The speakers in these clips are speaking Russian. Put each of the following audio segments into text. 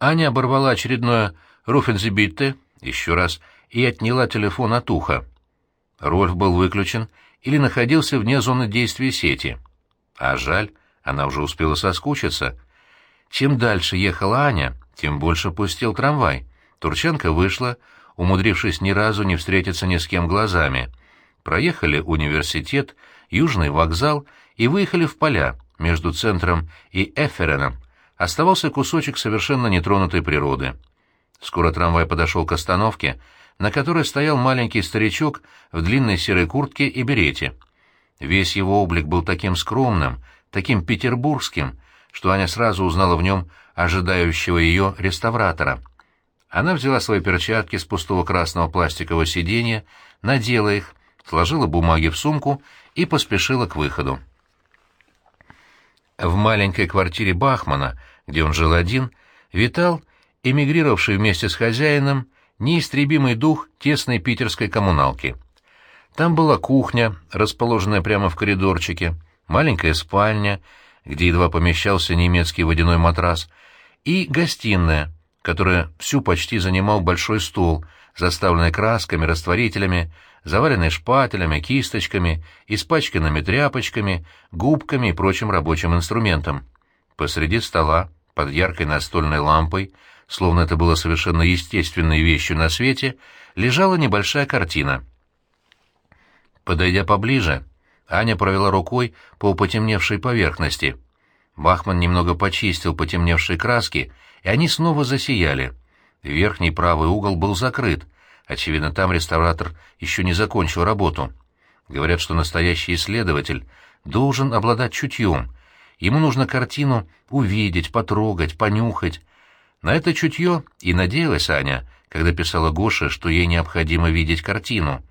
Аня оборвала очередное «Руфензибитте» еще раз и отняла телефон от уха. Рольф был выключен или находился вне зоны действия сети. А жаль, она уже успела соскучиться. Чем дальше ехала Аня, тем больше пустил трамвай. Турченко вышла, умудрившись ни разу не встретиться ни с кем глазами. Проехали университет, южный вокзал и выехали в поля между центром и Эфференом. Оставался кусочек совершенно нетронутой природы. Скоро трамвай подошел к остановке, на которой стоял маленький старичок в длинной серой куртке и берете. Весь его облик был таким скромным, таким петербургским, что Аня сразу узнала в нем ожидающего ее реставратора. Она взяла свои перчатки с пустого красного пластикового сиденья, надела их, сложила бумаги в сумку и поспешила к выходу. В маленькой квартире Бахмана, где он жил один, витал, эмигрировавший вместе с хозяином, неистребимый дух тесной питерской коммуналки. Там была кухня, расположенная прямо в коридорчике, маленькая спальня, где едва помещался немецкий водяной матрас, и гостиная, которая всю почти занимал большой стол, заставленный красками, растворителями, заваленный шпателями, кисточками, испачканными тряпочками, губками и прочим рабочим инструментом. Посреди стола, под яркой настольной лампой, словно это было совершенно естественной вещью на свете, лежала небольшая картина. Подойдя поближе, Аня провела рукой по потемневшей поверхности. Бахман немного почистил потемневшие краски, и они снова засияли. Верхний правый угол был закрыт. Очевидно, там реставратор еще не закончил работу. Говорят, что настоящий исследователь должен обладать чутьем. Ему нужно картину увидеть, потрогать, понюхать, на это чутье и надеялась Аня, когда писала Гоше, что ей необходимо видеть картину.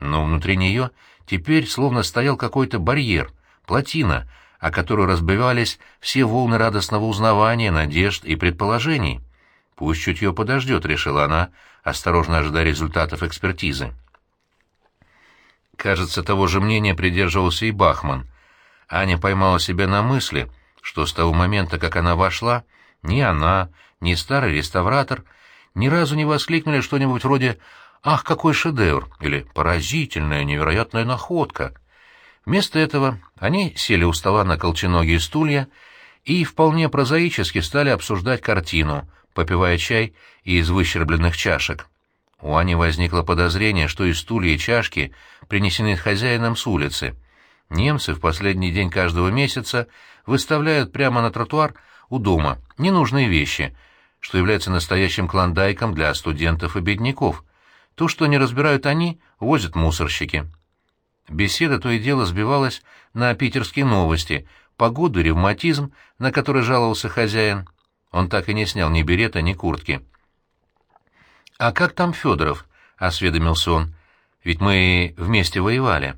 Но внутри нее теперь словно стоял какой-то барьер, плотина, о которой разбивались все волны радостного узнавания, надежд и предположений. «Пусть чутье подождет», — решила она, осторожно ожидая результатов экспертизы. Кажется, того же мнения придерживался и Бахман. Аня поймала себя на мысли, что с того момента, как она вошла, ни она, ни старый реставратор ни разу не воскликнули что-нибудь вроде «Ах, какой шедевр!» или «Поразительная, невероятная находка!». Вместо этого они сели у стола на колченогие стулья и вполне прозаически стали обсуждать картину, попивая чай из выщербленных чашек. У Ани возникло подозрение, что и стулья, и чашки принесены хозяином с улицы. Немцы в последний день каждого месяца выставляют прямо на тротуар у дома ненужные вещи, что является настоящим клондайком для студентов и бедняков. То, что не разбирают они, возят мусорщики. Беседа то и дело сбивалась на питерские новости, погоду, ревматизм, на который жаловался хозяин. Он так и не снял ни берета, ни куртки. «А как там Федоров?» — осведомился он. «Ведь мы вместе воевали».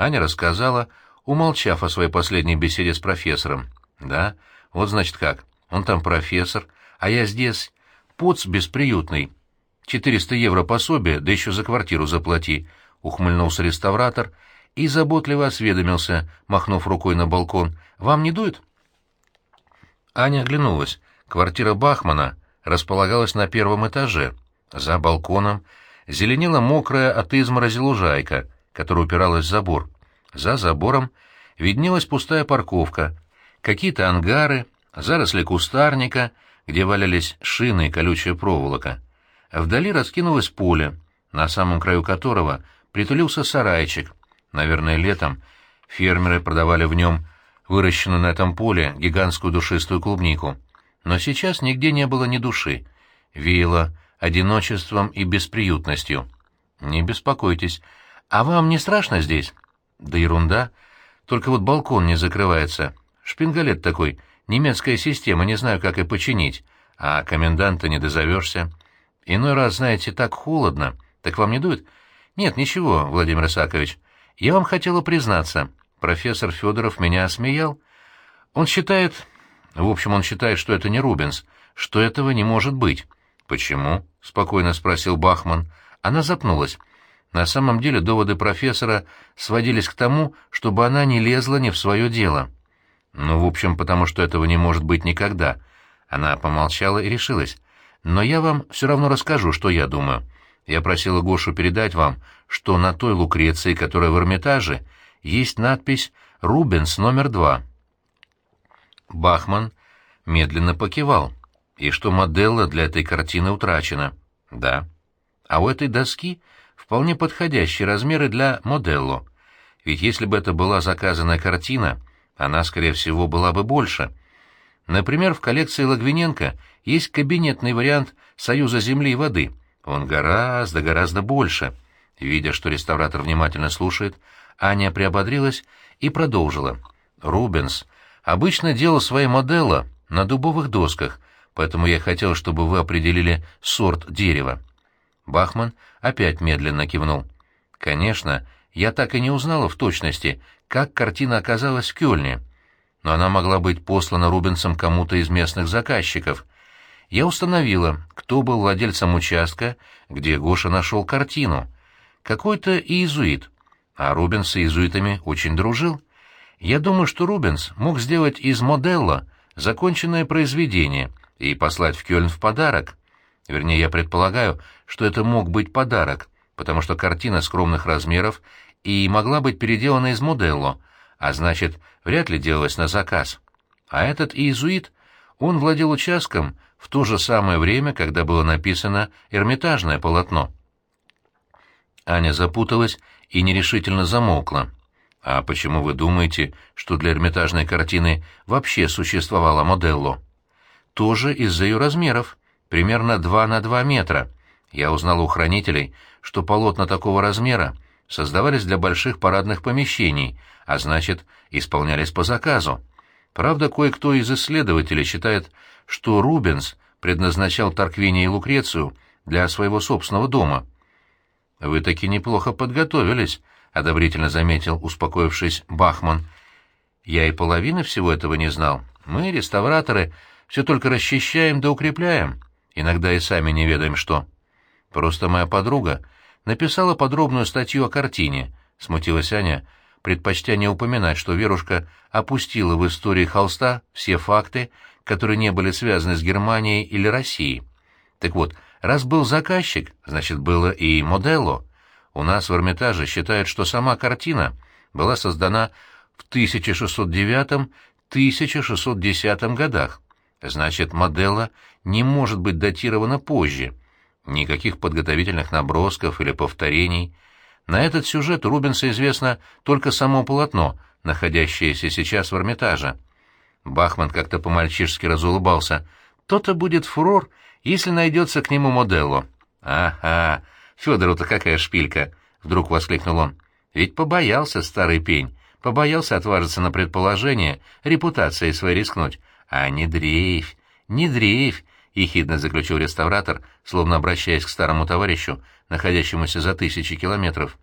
Аня рассказала, умолчав о своей последней беседе с профессором. «Да, вот значит как. Он там профессор, а я здесь поц бесприютный. Четыреста евро пособие, да еще за квартиру заплати», — ухмыльнулся реставратор и заботливо осведомился, махнув рукой на балкон. «Вам не дует?» Аня оглянулась. Квартира Бахмана располагалась на первом этаже. За балконом зеленела мокрая от изморози лужайка, которая упиралась в забор. За забором виднелась пустая парковка, какие-то ангары, заросли кустарника, где валялись шины и колючая проволока. Вдали раскинулось поле, на самом краю которого притулился сарайчик. Наверное, летом фермеры продавали в нем выращенную на этом поле гигантскую душистую клубнику. Но сейчас нигде не было ни души. Веяло одиночеством и бесприютностью. «Не беспокойтесь. А вам не страшно здесь?» «Да ерунда. Только вот балкон не закрывается. Шпингалет такой, немецкая система, не знаю, как и починить. А коменданта не дозовешься. Иной раз, знаете, так холодно. Так вам не дует? Нет, ничего, Владимир Исакович. Я вам хотела признаться. Профессор Федоров меня осмеял. Он считает... В общем, он считает, что это не Рубенс, что этого не может быть. «Почему?» — спокойно спросил Бахман. Она запнулась. На самом деле доводы профессора сводились к тому, чтобы она не лезла не в свое дело. Ну, в общем, потому что этого не может быть никогда. Она помолчала и решилась. «Но я вам все равно расскажу, что я думаю. Я просила Гошу передать вам, что на той Лукреции, которая в Эрмитаже, есть надпись «Рубенс номер два». Бахман медленно покивал. И что моделла для этой картины утрачена. Да. А у этой доски вполне подходящие размеры для моделло. Ведь если бы это была заказанная картина, она, скорее всего, была бы больше. Например, в коллекции Лагвиненко есть кабинетный вариант «Союза земли и воды». Он гораздо-гораздо больше. Видя, что реставратор внимательно слушает, Аня приободрилась и продолжила. «Рубенс обычно делал свои модели на дубовых досках, поэтому я хотел, чтобы вы определили сорт дерева». Бахман опять медленно кивнул. «Конечно, я так и не узнала в точности, как картина оказалась в Кёльне, но она могла быть послана Рубенсом кому-то из местных заказчиков. Я установила, кто был владельцем участка, где Гоша нашел картину. Какой-то иезуит, а Рубенс с иезуитами очень дружил. Я думаю, что Рубенс мог сделать из моделла законченное произведение и послать в Кёльн в подарок. Вернее, я предполагаю, что это мог быть подарок, потому что картина скромных размеров и могла быть переделана из моделло, а значит, вряд ли делалась на заказ. А этот иезуит, он владел участком в то же самое время, когда было написано «Эрмитажное полотно». Аня запуталась и нерешительно замолкла. «А почему вы думаете, что для Эрмитажной картины вообще существовала моделло?» «Тоже из-за ее размеров, примерно 2 на 2 метра. Я узнал у хранителей, что полотна такого размера создавались для больших парадных помещений, а значит, исполнялись по заказу. Правда, кое-кто из исследователей считает, что Рубенс предназначал Тарквини и Лукрецию для своего собственного дома. «Вы таки неплохо подготовились», — одобрительно заметил, успокоившись, Бахман. «Я и половины всего этого не знал. Мы, реставраторы, все только расчищаем да укрепляем. Иногда и сами не ведаем, что. Просто моя подруга написала подробную статью о картине», — смутилась Аня, предпочтя не упоминать, что Верушка опустила в истории холста все факты, которые не были связаны с Германией или Россией. Так вот, раз был заказчик, значит, было и моделло. У нас в Эрмитаже считают, что сама картина была создана в 1609-1610 годах. Значит, моделла не может быть датирована позже. Никаких подготовительных набросков или повторений. На этот сюжет Рубенса известно только само полотно, находящееся сейчас в Эрмитаже. Бахман как-то по-мальчишески разулыбался. «То-то будет фурор, если найдется к нему моделло». «Ага, Федору-то какая шпилька!» — вдруг воскликнул он. «Ведь побоялся старый пень, побоялся отважиться на предположение, репутацией своей рискнуть. А не дрейфь, не дрейфь!» — ехидно заключил реставратор, словно обращаясь к старому товарищу, находящемуся за тысячи километров.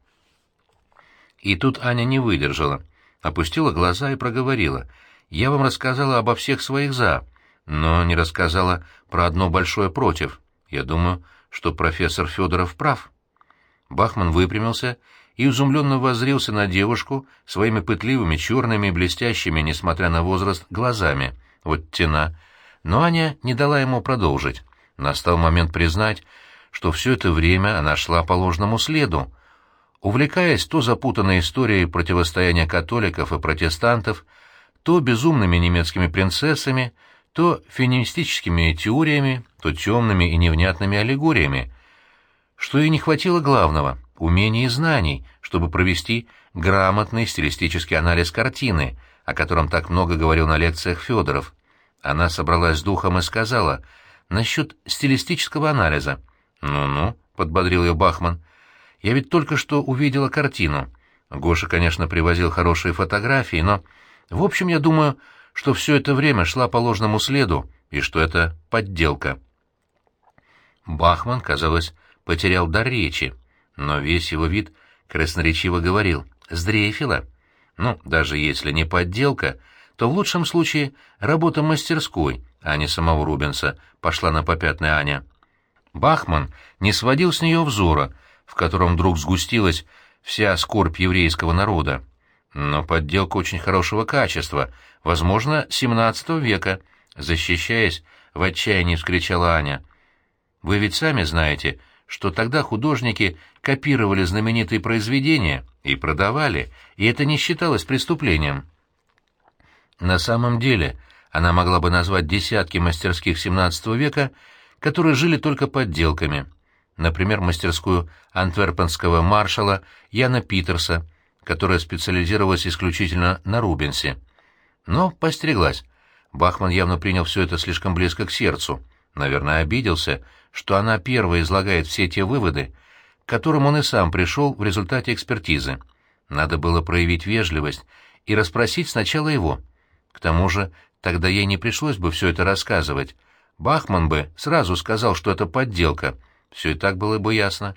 И тут Аня не выдержала, опустила глаза и проговорила — я вам рассказала обо всех своих «за», но не рассказала про одно большое «против». Я думаю, что профессор Федоров прав». Бахман выпрямился и изумленно воззрился на девушку своими пытливыми, черными, блестящими, несмотря на возраст, глазами. Вот тена. Но Аня не дала ему продолжить. Настал момент признать, что все это время она шла по ложному следу, увлекаясь то запутанной историей противостояния католиков и протестантов, то безумными немецкими принцессами, то феминистическими теориями, то темными и невнятными аллегориями, что ей не хватило главного — умений и знаний, чтобы провести грамотный стилистический анализ картины, о котором так много говорил на лекциях Федоров. Она собралась с духом и сказала насчет стилистического анализа. «Ну-ну», — подбодрил ее Бахман, — «я ведь только что увидела картину. Гоша, конечно, привозил хорошие фотографии, но в общем, я думаю, что все это время шла по ложному следу, и что это подделка. Бахман, казалось, потерял дар речи, но весь его вид красноречиво говорил «сдрейфила». Ну, даже если не подделка, то в лучшем случае работа мастерской, а не самого Рубенса, пошла на попятная Аня. Бахман не сводил с нее взора, в котором вдруг сгустилась вся скорбь еврейского народа. Но подделка очень хорошего качества, возможно, XVII века. Защищаясь, в отчаянии вскричала Аня. «Вы ведь сами знаете, что тогда художники копировали знаменитые произведения и продавали, и это не считалось преступлением». На самом деле, она могла бы назвать десятки мастерских XVII века, которые жили только подделками. Например, мастерскую антверпенского маршала Яна Питерса, которая специализировалась исключительно на Рубенсе. Но постереглась. Бахман явно принял все это слишком близко к сердцу. Наверное, обиделся, что она первая излагает все те выводы, к которым он и сам пришел в результате экспертизы. Надо было проявить вежливость и расспросить сначала его. К тому же тогда ей не пришлось бы все это рассказывать. Бахман бы сразу сказал, что это подделка. Все и так было бы ясно.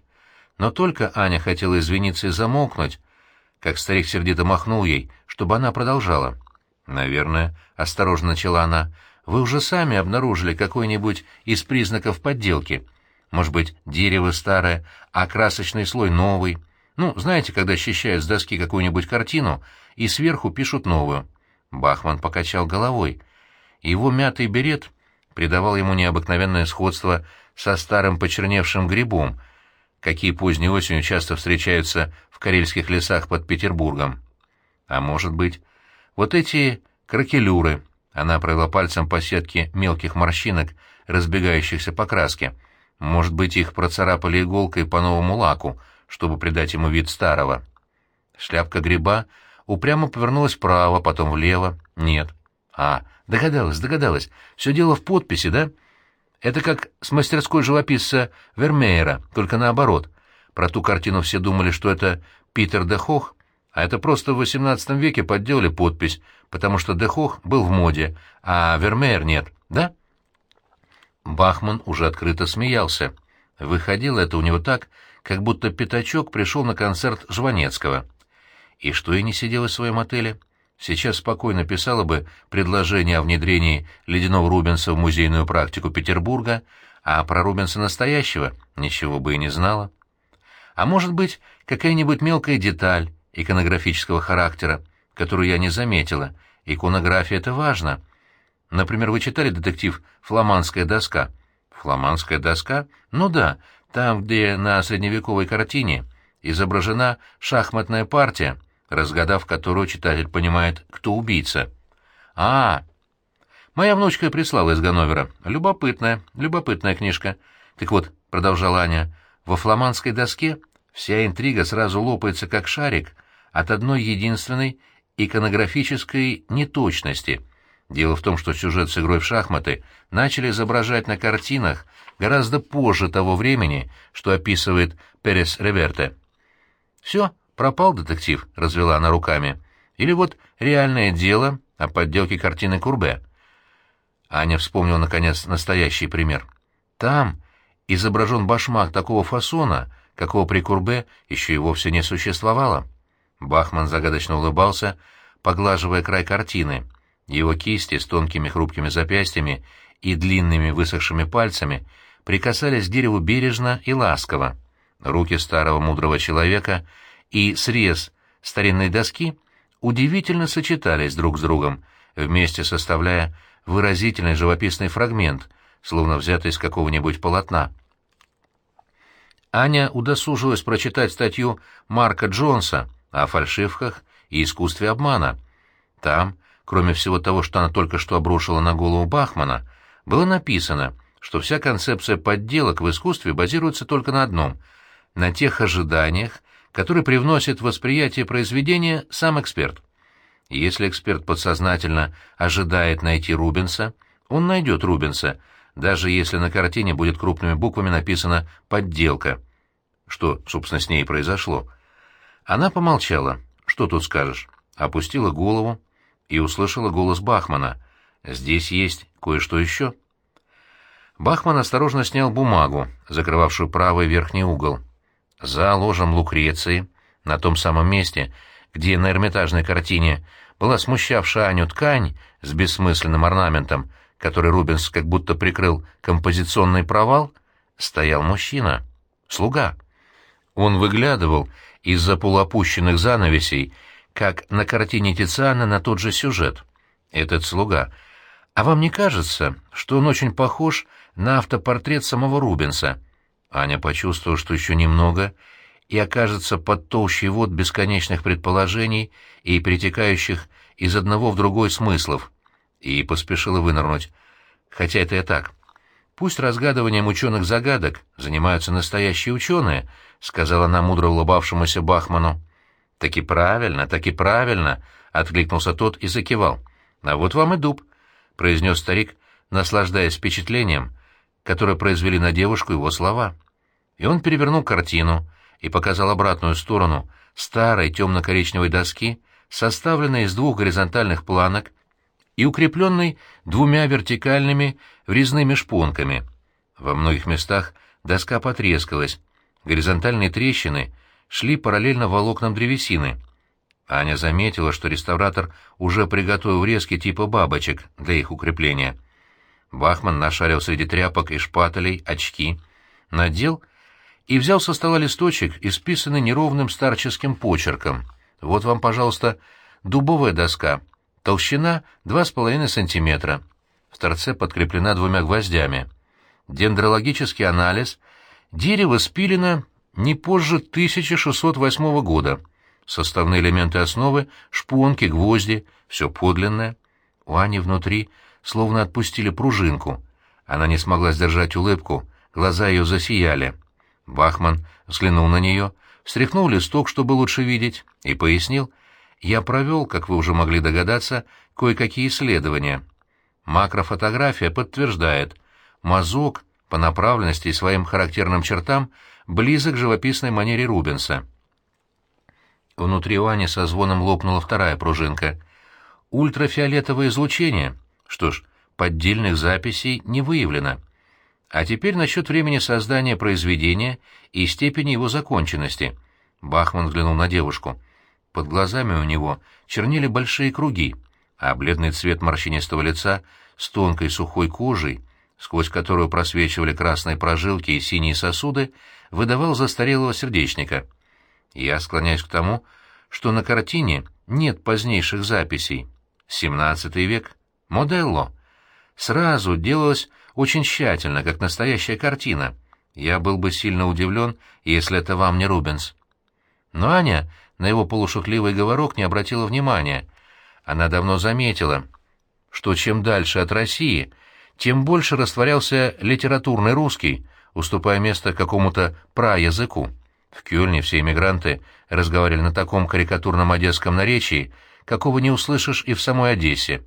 Но только Аня хотела извиниться и замолкнуть, как старик сердито махнул ей, чтобы она продолжала. «Наверное», — осторожно начала она, — «вы уже сами обнаружили какой-нибудь из признаков подделки. Может быть, дерево старое, а красочный слой новый. Ну, знаете, когда счищают с доски какую-нибудь картину и сверху пишут новую». Бахман покачал головой. Его мятый берет придавал ему необыкновенное сходство со старым почерневшим грибом, какие поздней осенью часто встречаются в карельских лесах под Петербургом. А может быть, вот эти кракелюры, она провела пальцем по сетке мелких морщинок, разбегающихся по краске, может быть, их процарапали иголкой по новому лаку, чтобы придать ему вид старого. Шляпка гриба упрямо повернулась вправо, потом влево. Нет. А, догадалась, догадалась. Все дело в подписи, да? Это как с мастерской живописца Вермеера, только наоборот. Про ту картину все думали, что это Питер де Хох, а это просто в XVIII веке подделали подпись, потому что де Хох был в моде, а Вермеер нет, да? Бахман уже открыто смеялся. Выходило это у него так, как будто пятачок пришел на концерт Жванецкого — и что и не сидела в своем отеле? Сейчас спокойно писала бы предложение о внедрении ледяного Рубенса в музейную практику Петербурга, а про Рубенса настоящего ничего бы и не знала. А может быть, какая-нибудь мелкая деталь иконографического характера, которую я не заметила. Иконография — это важно. Например, вы читали детектив «Фламандская доска»? «Фламандская доска»? Ну да, там, где на средневековой картине изображена шахматная партия — разгадав которую читатель понимает, кто убийца. «А, моя внучка прислала из Ганновера. Любопытная, любопытная книжка. Так вот, — продолжала Аня, — во фламандской доске вся интрига сразу лопается, как шарик, от одной единственной иконографической неточности. Дело в том, что сюжет с игрой в шахматы начали изображать на картинах гораздо позже того времени, что описывает Перес Реверте. Все, Пропал детектив, — развела она руками. Или вот реальное дело о подделке картины Курбе. Аня вспомнила, наконец, настоящий пример. Там изображен башмак такого фасона, какого при Курбе еще и вовсе не существовало. Бахман загадочно улыбался, поглаживая край картины. Его кисти с тонкими хрупкими запястьями и длинными высохшими пальцами прикасались к дереву бережно и ласково. Руки старого мудрого человека — и срез старинной доски удивительно сочетались друг с другом, вместе составляя выразительный живописный фрагмент, словно взятый из какого-нибудь полотна. Аня удосужилась прочитать статью Марка Джонса о фальшивках и искусстве обмана. Там, кроме всего того, что она только что обрушила на голову Бахмана, было написано, что вся концепция подделок в искусстве базируется только на одном — на тех ожиданиях, который привносит восприятие произведения сам эксперт. Если эксперт подсознательно ожидает найти Рубенса, он найдет Рубенса, даже если на картине будет крупными буквами написано «подделка», что, собственно, с ней произошло. Она помолчала. «Что тут скажешь?» Опустила голову и услышала голос Бахмана. «Здесь есть кое-что еще». Бахман осторожно снял бумагу, закрывавшую правый верхний угол за ложем Лукреции, на том самом месте, где на эрмитажной картине была смущавшая Аню ткань с бессмысленным орнаментом, который Рубенс как будто прикрыл композиционный провал, стоял мужчина, слуга. Он выглядывал из-за полуопущенных занавесей, как на картине Тициана на тот же сюжет. Этот слуга «А вам не кажется, что он очень похож на автопортрет самого Рубенса?» Аня почувствовала, что еще немного, и окажется под толщей вод бесконечных предположений и перетекающих из одного в другой смыслов, и поспешила вынырнуть. Хотя это и так. «Пусть разгадыванием ученых загадок занимаются настоящие ученые», — сказала она мудро улыбавшемуся Бахману. «Так и правильно, так и правильно», — откликнулся тот и закивал. «А вот вам и дуб», — произнес старик, наслаждаясь впечатлением, которое произвели на девушку его слова. И он перевернул картину и показал обратную сторону старой темно-коричневой доски, составленной из двух горизонтальных планок и укрепленной двумя вертикальными врезными шпонками. Во многих местах доска потрескалась, горизонтальные трещины шли параллельно волокнам древесины. Аня заметила, что реставратор уже приготовил резки типа бабочек для их укрепления. Бахман нашарил среди тряпок и шпателей очки, надел и взял со стола листочек, исписанный неровным старческим почерком. «Вот вам, пожалуйста, дубовая доска, толщина 2,5 сантиметра, в торце подкреплена двумя гвоздями. Дендрологический анализ. Дерево спилено не позже 1608 года. Составные элементы основы — шпонки, гвозди, все подлинное. У Ани внутри словно отпустили пружинку. Она не смогла сдержать улыбку, глаза ее засияли. Бахман взглянул на нее, встряхнул листок, чтобы лучше видеть, и пояснил. «Я провел, как вы уже могли догадаться, кое-какие исследования. Макрофотография подтверждает, мазок по направленности и своим характерным чертам близок к живописной манере Рубенса». Внутри Ани со звоном лопнула вторая пружинка. «Ультрафиолетовое излучение. Что ж, поддельных записей не выявлено». А теперь насчет времени создания произведения и степени его законченности. Бахман взглянул на девушку. Под глазами у него чернели большие круги, а бледный цвет морщинистого лица с тонкой сухой кожей, сквозь которую просвечивали красные прожилки и синие сосуды, выдавал застарелого сердечника. Я склоняюсь к тому, что на картине нет позднейших записей. Семнадцатый век. Моделло. Сразу делалось очень тщательно, как настоящая картина. Я был бы сильно удивлен, если это вам не Рубенс. Но Аня на его полушутливый говорок не обратила внимания. Она давно заметила, что чем дальше от России, тем больше растворялся литературный русский, уступая место какому-то праязыку. В Кёльне все эмигранты разговаривали на таком карикатурном одесском наречии, какого не услышишь и в самой Одессе.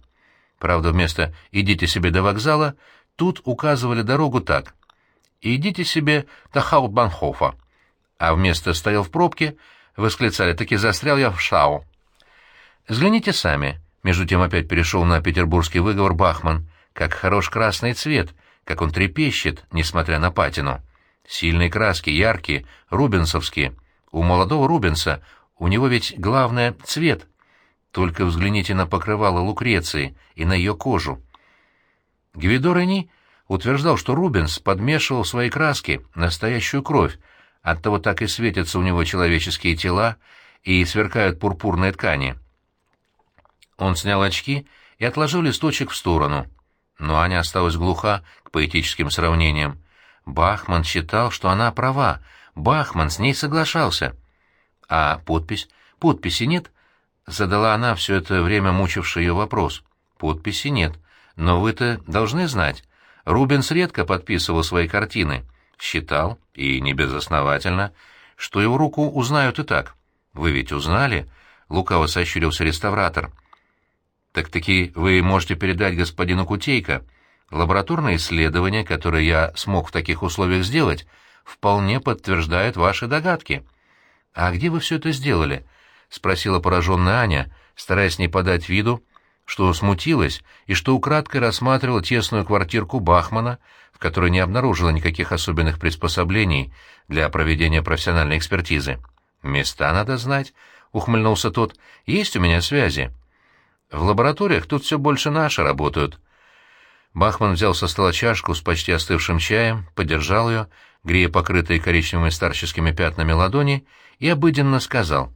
Правда, вместо «идите себе до вокзала» Тут указывали дорогу так. «Идите себе до Хаутбанхофа». А вместо «стоял в пробке» восклицали «таки застрял я в Шау». «Взгляните сами», — между тем опять перешел на петербургский выговор Бахман, «как хорош красный цвет, как он трепещет, несмотря на патину. Сильные краски, яркие, рубенсовские. У молодого Рубенса у него ведь главное — цвет. Только взгляните на покрывало Лукреции и на ее кожу. Гвидо Рени утверждал, что Рубенс подмешивал в свои краски настоящую кровь, оттого так и светятся у него человеческие тела и сверкают пурпурные ткани. Он снял очки и отложил листочек в сторону. Но Аня осталась глуха к поэтическим сравнениям. Бахман считал, что она права, Бахман с ней соглашался. А подпись? Подписи нет? Задала она все это время мучивший ее вопрос. Подписи нет. Но вы-то должны знать, Рубенс редко подписывал свои картины. Считал, и не безосновательно, что его руку узнают и так. Вы ведь узнали? Лукаво сощурился реставратор. Так-таки вы можете передать господину Кутейко. Лабораторные исследования, которые я смог в таких условиях сделать, вполне подтверждают ваши догадки. А где вы все это сделали? — спросила пораженная Аня, стараясь не подать виду, что смутилась и что украдкой рассматривала тесную квартирку Бахмана, в которой не обнаружила никаких особенных приспособлений для проведения профессиональной экспертизы. «Места надо знать», — ухмыльнулся тот. «Есть у меня связи». «В лабораториях тут все больше наши работают». Бахман взял со стола чашку с почти остывшим чаем, подержал ее, грея покрытые коричневыми старческими пятнами ладони, и обыденно сказал.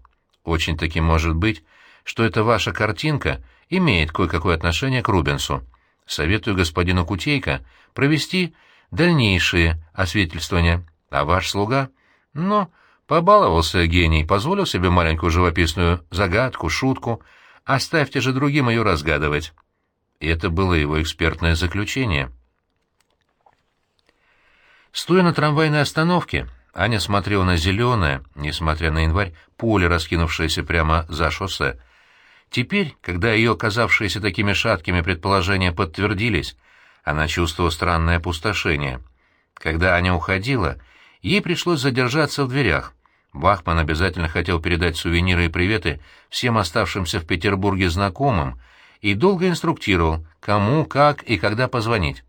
«Очень-таки может быть, что эта ваша картинка — имеет кое-какое отношение к Рубенсу. Советую господину Кутейко провести дальнейшие освидетельствования, а ваш слуга... Но побаловался гений, позволил себе маленькую живописную загадку, шутку. Оставьте же другим ее разгадывать. И это было его экспертное заключение. Стоя на трамвайной остановке, Аня смотрела на зеленое, несмотря на январь, поле, раскинувшееся прямо за шоссе. Теперь, когда ее оказавшиеся такими шаткими предположения подтвердились, она чувствовала странное опустошение. Когда Аня уходила, ей пришлось задержаться в дверях. Бахман обязательно хотел передать сувениры и приветы всем оставшимся в Петербурге знакомым и долго инструктировал, кому, как и когда позвонить.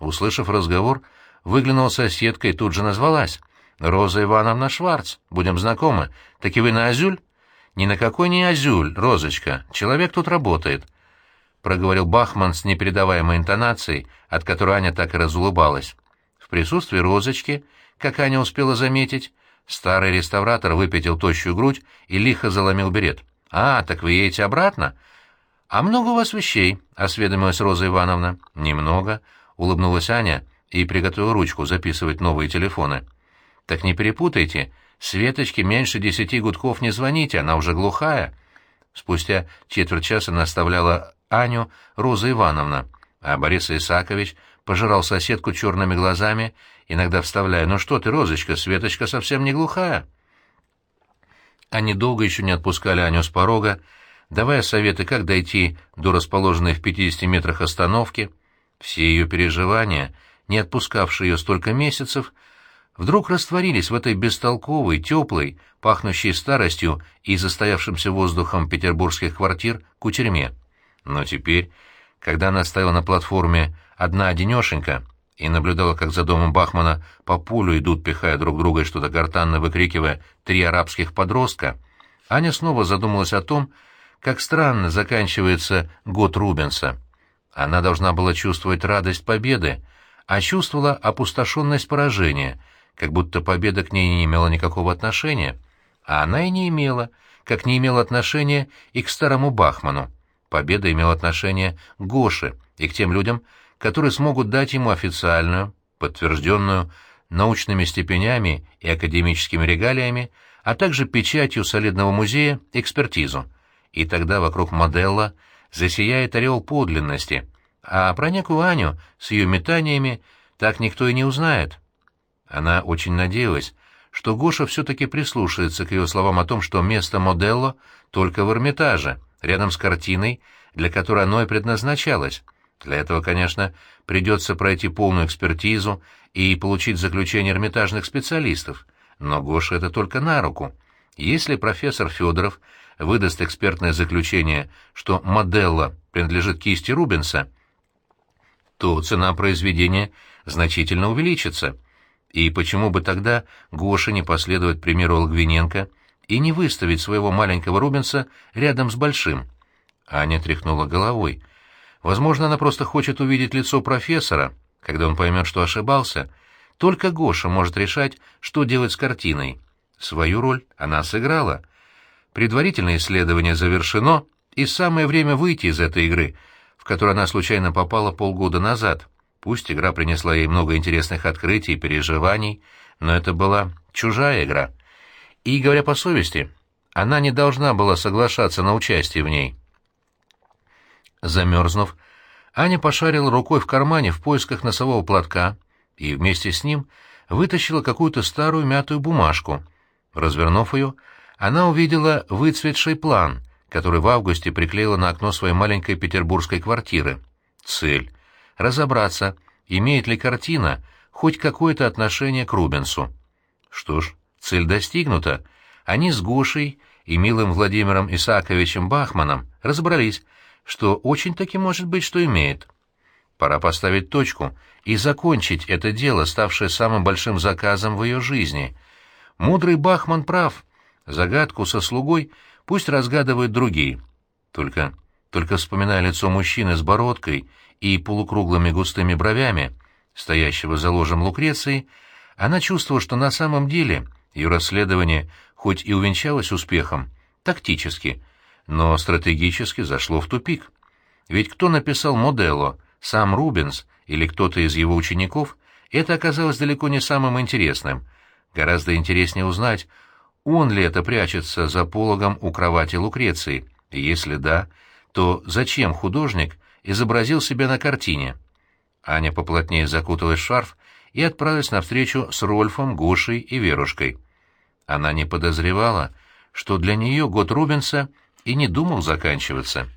Услышав разговор, выглянула соседка и тут же назвалась. «Роза Ивановна Шварц, будем знакомы. Таки вы на Азюль?» «Ни на какой не Азюль, Розочка. Человек тут работает», — проговорил Бахман с непередаваемой интонацией, от которой Аня так и разулыбалась. В присутствии Розочки, как Аня успела заметить, старый реставратор выпятил тощую грудь и лихо заломил берет. «А, так вы едете обратно?» «А много у вас вещей?» — осведомилась Роза Ивановна. «Немного», — улыбнулась Аня и приготовила ручку записывать новые телефоны. «Так не перепутайте. Светочке меньше десяти гудков не звоните, она уже глухая». Спустя четверть часа наставляла Аню Роза Ивановна, а Борис Исакович пожирал соседку черными глазами, иногда вставляя «Ну что ты, Розочка, Светочка совсем не глухая». Они долго еще не отпускали Аню с порога, давая советы, как дойти до расположенной в 50 метрах остановки. Все ее переживания, не отпускавшие ее столько месяцев, вдруг растворились в этой бестолковой, теплой, пахнущей старостью и застоявшимся воздухом петербургских квартир кутерьме. Но теперь, когда она стояла на платформе одна-одинешенька и наблюдала, как за домом Бахмана по полю идут, пихая друг друга и что-то гортанно выкрикивая три арабских подростка, Аня снова задумалась о том, как странно заканчивается год Рубенса. Она должна была чувствовать радость победы, а чувствовала опустошенность поражения — как будто победа к ней не имела никакого отношения. А она и не имела, как не имела отношения и к старому Бахману. Победа имела отношение к Гоше и к тем людям, которые смогут дать ему официальную, подтвержденную научными степенями и академическими регалиями, а также печатью солидного музея экспертизу. И тогда вокруг Моделла засияет орел подлинности, а про некую Аню с ее метаниями так никто и не узнает. Она очень надеялась, что Гоша все-таки прислушается к ее словам о том, что место Моделло только в Эрмитаже, рядом с картиной, для которой оно и предназначалось. Для этого, конечно, придется пройти полную экспертизу и получить заключение эрмитажных специалистов. Но Гоша это только на руку. Если профессор Федоров выдаст экспертное заключение, что Моделло принадлежит кисти Рубенса, то цена произведения значительно увеличится. И почему бы тогда Гоше не последовать примеру Логвиненко и не выставить своего маленького Рубенса рядом с большим? Аня тряхнула головой. Возможно, она просто хочет увидеть лицо профессора, когда он поймет, что ошибался. Только Гоша может решать, что делать с картиной. Свою роль она сыграла. Предварительное исследование завершено, и самое время выйти из этой игры, в которую она случайно попала полгода назад. Пусть игра принесла ей много интересных открытий и переживаний, но это была чужая игра. И, говоря по совести, она не должна была соглашаться на участие в ней. Замерзнув, Аня пошарила рукой в кармане в поисках носового платка и вместе с ним вытащила какую-то старую мятую бумажку. Развернув ее, она увидела выцветший план, который в августе приклеила на окно своей маленькой петербургской квартиры. Цель разобраться, имеет ли картина хоть какое-то отношение к Рубенсу. Что ж, цель достигнута. Они с Гошей и милым Владимиром Исааковичем Бахманом разобрались, что очень-таки может быть, что имеет. Пора поставить точку и закончить это дело, ставшее самым большим заказом в ее жизни. Мудрый Бахман прав. Загадку со слугой пусть разгадывают другие. Только, только вспоминая лицо мужчины с бородкой и полукруглыми густыми бровями, стоящего за ложем Лукреции, она чувствовала, что на самом деле ее расследование хоть и увенчалось успехом, тактически, но стратегически зашло в тупик. Ведь кто написал Моделло, сам Рубенс или кто-то из его учеников, это оказалось далеко не самым интересным. Гораздо интереснее узнать, он ли это прячется за пологом у кровати Лукреции, если да, то зачем художник изобразил себя на картине? Аня поплотнее закуталась в шарф и отправилась на встречу с Рольфом, Гошей и Верушкой. Она не подозревала, что для нее год Рубенса и не думал заканчиваться.